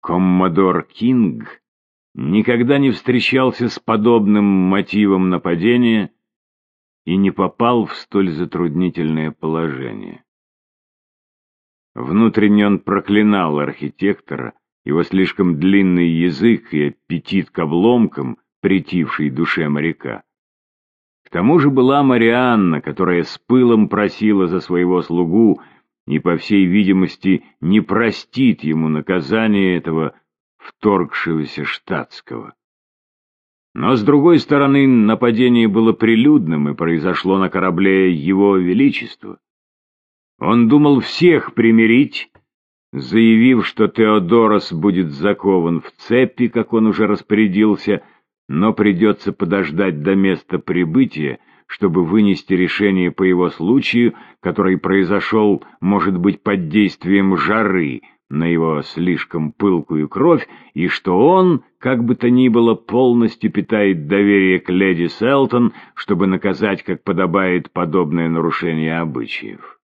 Коммодор Кинг никогда не встречался с подобным мотивом нападения и не попал в столь затруднительное положение. Внутренне он проклинал архитектора, его слишком длинный язык и аппетит к обломкам, претивший душе моряка. К тому же была Марианна, которая с пылом просила за своего слугу и, по всей видимости, не простит ему наказание этого вторгшегося штатского. Но, с другой стороны, нападение было прилюдным и произошло на корабле Его Величества. Он думал всех примирить, заявив, что Теодорос будет закован в цепи, как он уже распорядился, но придется подождать до места прибытия, чтобы вынести решение по его случаю, который произошел, может быть, под действием жары на его слишком пылкую кровь, и что он, как бы то ни было, полностью питает доверие к леди Селтон, чтобы наказать, как подобает, подобное нарушение обычаев.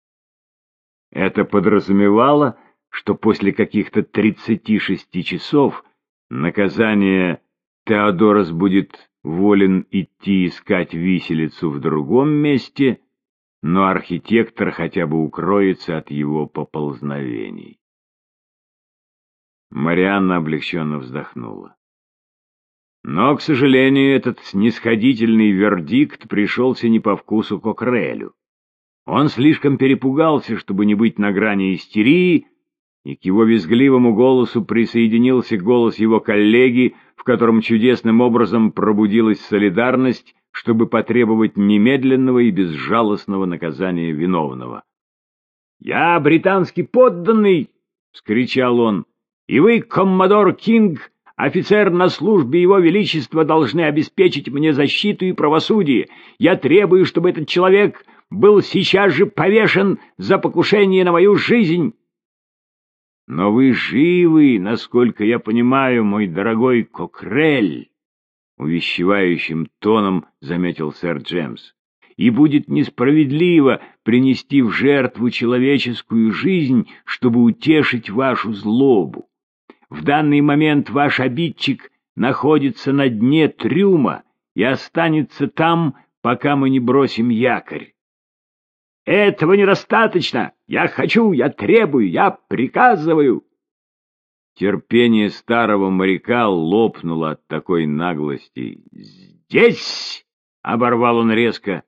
Это подразумевало, что после каких-то тридцати шести часов наказание Теодорос будет волен идти искать виселицу в другом месте, но архитектор хотя бы укроется от его поползновений. Марианна облегченно вздохнула. Но, к сожалению, этот снисходительный вердикт пришелся не по вкусу Кокрелю. Он слишком перепугался, чтобы не быть на грани истерии, и к его визгливому голосу присоединился голос его коллеги, в котором чудесным образом пробудилась солидарность, чтобы потребовать немедленного и безжалостного наказания виновного. «Я британский подданный!» — вскричал он. «И вы, коммодор Кинг, офицер на службе Его Величества, должны обеспечить мне защиту и правосудие. Я требую, чтобы этот человек был сейчас же повешен за покушение на мою жизнь!» Но вы живы, насколько я понимаю, мой дорогой Кокрель, — увещевающим тоном заметил сэр Джемс, — и будет несправедливо принести в жертву человеческую жизнь, чтобы утешить вашу злобу. В данный момент ваш обидчик находится на дне трюма и останется там, пока мы не бросим якорь. Этого недостаточно. Я хочу, я требую, я приказываю. Терпение старого моряка лопнуло от такой наглости. «Здесь!» — оборвал он резко.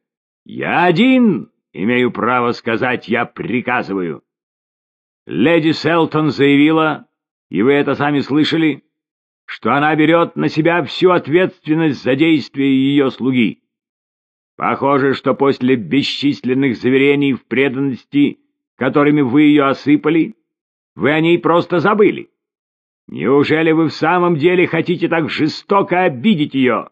«Я один имею право сказать, я приказываю». Леди Селтон заявила, и вы это сами слышали, что она берет на себя всю ответственность за действия ее слуги. Похоже, что после бесчисленных заверений в преданности, которыми вы ее осыпали, вы о ней просто забыли. Неужели вы в самом деле хотите так жестоко обидеть ее?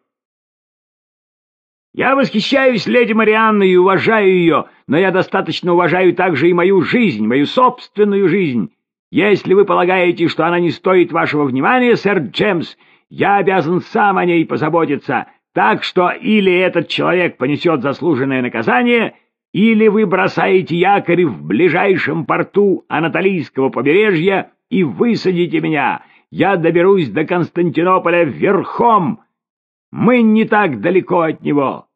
Я восхищаюсь леди Марианной и уважаю ее, но я достаточно уважаю также и мою жизнь, мою собственную жизнь. Если вы полагаете, что она не стоит вашего внимания, сэр Джемс, я обязан сам о ней позаботиться, так что или этот человек понесет заслуженное наказание, или вы бросаете якорь в ближайшем порту Анатолийского побережья и высадите меня. Я доберусь до Константинополя верхом. Мы не так далеко от него.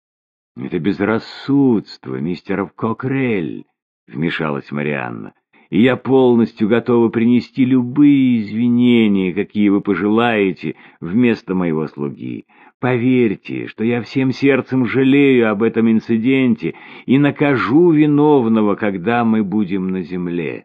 — Это безрассудство, мистер Кокрель, — вмешалась Марианна и я полностью готова принести любые извинения, какие вы пожелаете, вместо моего слуги. Поверьте, что я всем сердцем жалею об этом инциденте и накажу виновного, когда мы будем на земле.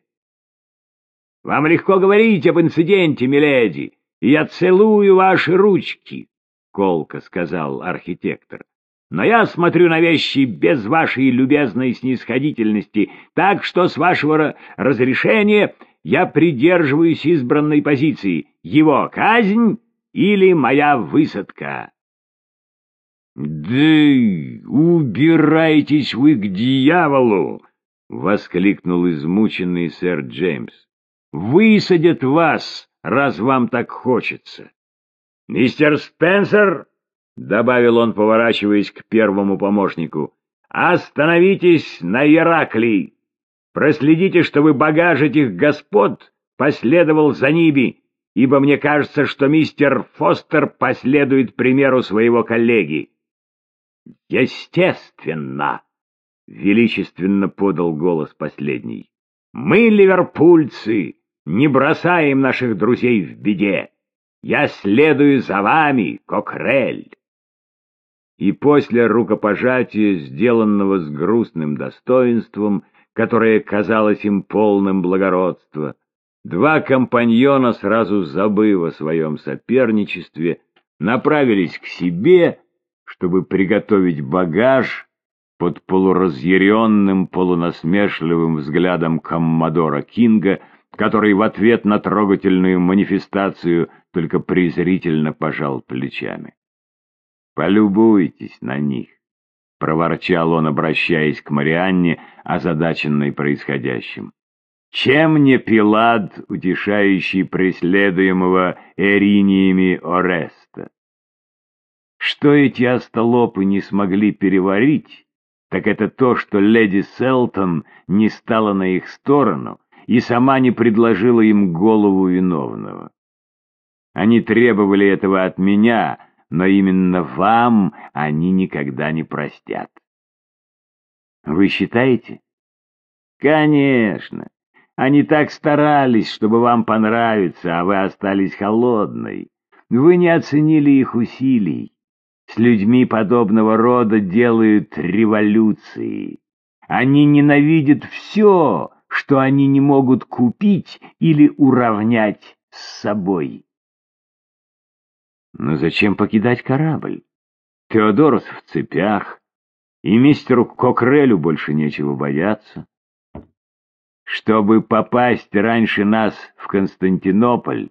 — Вам легко говорить об инциденте, миледи, и я целую ваши ручки, — колко сказал архитектор. Но я смотрю на вещи без вашей любезной снисходительности, так что, с вашего разрешения, я придерживаюсь избранной позиции. Его казнь или моя высадка. — Да убирайтесь вы к дьяволу! — воскликнул измученный сэр Джеймс. — Высадят вас, раз вам так хочется. — Мистер Спенсер! — добавил он, поворачиваясь к первому помощнику. «Остановитесь на Ираклии! Проследите, чтобы багаж этих господ последовал за ними, ибо мне кажется, что мистер Фостер последует примеру своего коллеги. Естественно, — величественно подал голос последний, — мы, ливерпульцы, не бросаем наших друзей в беде. Я следую за вами, Кокрель. И после рукопожатия, сделанного с грустным достоинством, которое казалось им полным благородства, два компаньона, сразу забыв о своем соперничестве, направились к себе, чтобы приготовить багаж под полуразъяренным, полунасмешливым взглядом коммодора Кинга, который в ответ на трогательную манифестацию только презрительно пожал плечами. «Полюбуйтесь на них», — проворчал он, обращаясь к Марианне, озадаченной происходящим. «Чем не Пилад, утешающий преследуемого Эриниями Ореста? Что эти остолопы не смогли переварить, так это то, что леди Селтон не стала на их сторону и сама не предложила им голову виновного. Они требовали этого от меня, но именно вам они никогда не простят. Вы считаете? Конечно. Они так старались, чтобы вам понравиться, а вы остались холодной. Вы не оценили их усилий. С людьми подобного рода делают революции. Они ненавидят все, что они не могут купить или уравнять с собой. Но зачем покидать корабль? Теодорос в цепях, и мистеру Кокрелю больше нечего бояться. Чтобы попасть раньше нас в Константинополь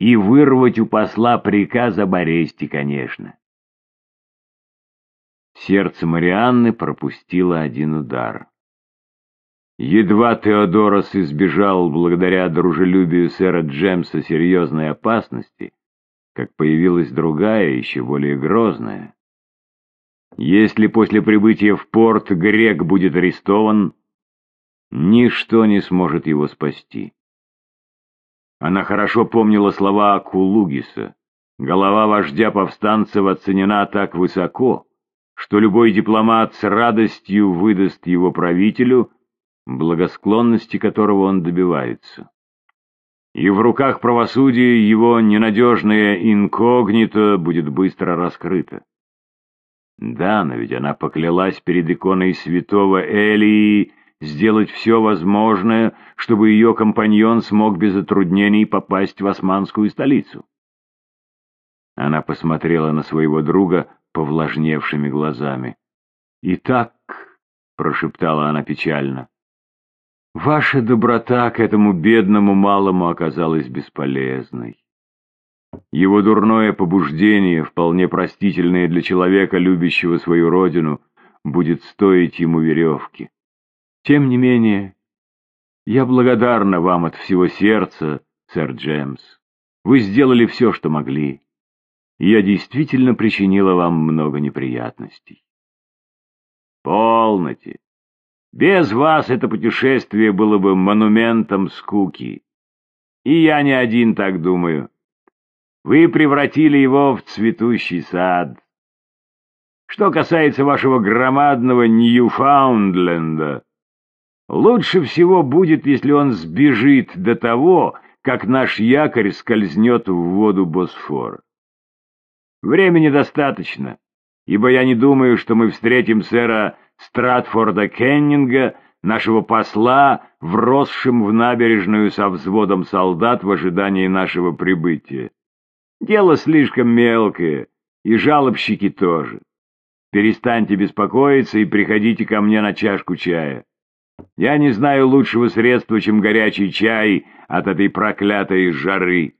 и вырвать у посла приказ об аресте, конечно. Сердце Марианны пропустило один удар. Едва Теодорос избежал благодаря дружелюбию сэра Джемса серьезной опасности, как появилась другая, еще более грозная. Если после прибытия в порт грек будет арестован, ничто не сможет его спасти. Она хорошо помнила слова Кулугиса. Голова вождя повстанцев оценена так высоко, что любой дипломат с радостью выдаст его правителю, благосклонности которого он добивается и в руках правосудия его ненадежное инкогнито будет быстро раскрыто. Да, но ведь она поклялась перед иконой святого Элии сделать все возможное, чтобы ее компаньон смог без затруднений попасть в османскую столицу. Она посмотрела на своего друга повлажневшими глазами. «Итак», — прошептала она печально, Ваша доброта к этому бедному малому оказалась бесполезной. Его дурное побуждение, вполне простительное для человека, любящего свою родину, будет стоить ему веревки. Тем не менее, я благодарна вам от всего сердца, сэр Джеймс. Вы сделали все, что могли, я действительно причинила вам много неприятностей. Полноте. Без вас это путешествие было бы монументом скуки. И я не один так думаю. Вы превратили его в цветущий сад. Что касается вашего громадного Ньюфаундленда, лучше всего будет, если он сбежит до того, как наш якорь скользнет в воду Босфора. Времени достаточно, ибо я не думаю, что мы встретим сэра Стратфорда Кеннинга, нашего посла, вросшим в набережную со взводом солдат в ожидании нашего прибытия. Дело слишком мелкое, и жалобщики тоже. Перестаньте беспокоиться и приходите ко мне на чашку чая. Я не знаю лучшего средства, чем горячий чай от этой проклятой жары.